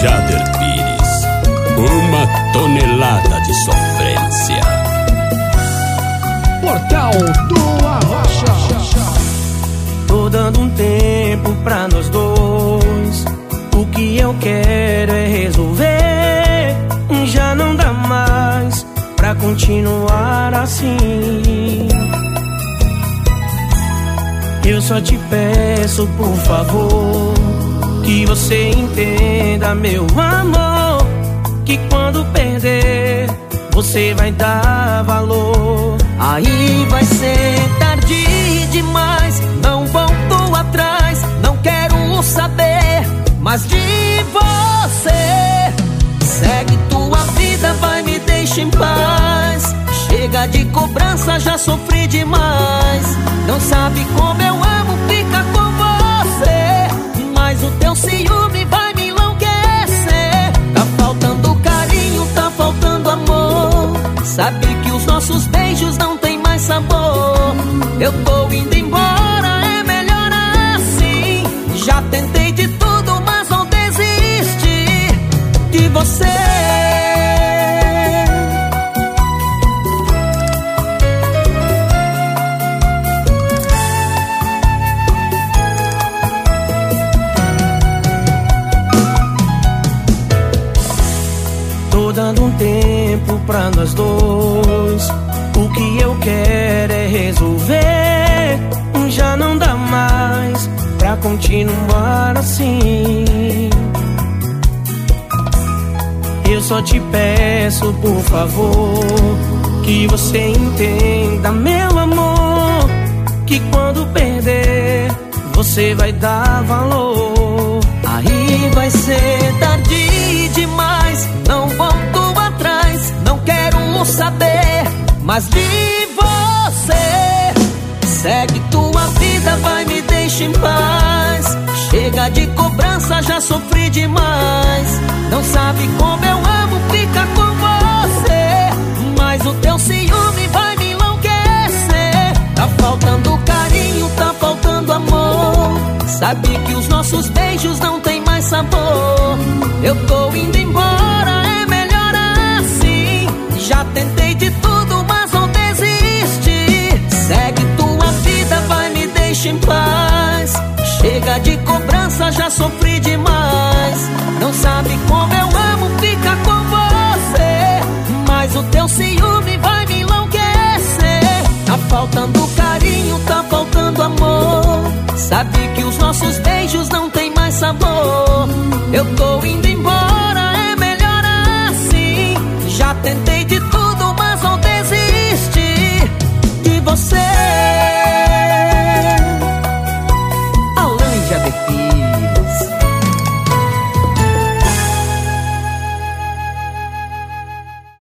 Jader Pires. Uma tonelada de sofrência. Portal do Arrocha. Tô dando um tempo pra nós dois. O que eu quero é resolver. Já não dá mais pra continuar assim. Eu só te peço, por favor, que você entenda, meu amor. Que quando perder, você vai dar valor. Aí vai ser tarde demais. Não volto atrás, não quero saber mais de você. Segue tua vida, vai me deixa em paz. Chega de cobrança, já sofri demais. Não sabe como eu amo ficar com Sabe que os nossos beijos não tem mais sabor. Eu tô indo embora, pra nós dois. O que eu quero é resolver. Já não dá mais pra continuar assim. Eu só te peço, por favor, que você entenda, meu amor, que quando perder, você vai dar valor. Aí vai ser tarde mais de você. Segue tua vida, vai me deixa em paz. Chega de cobrança, já sofri demais. Não sabe como eu amo ficar com você. Mas o teu ciúme vai me enlouquecer. Tá faltando carinho, tá faltando amor. Sabe que os nossos beijos não tem mais sabor. Eu tô indo embora, Chega de cobrança, já sofri demais. Não sabe como eu amo ficar com você. Mas o teu ciúme vai me enlouquecer. Tá faltando carinho, tá faltando amor. Sabe que os nossos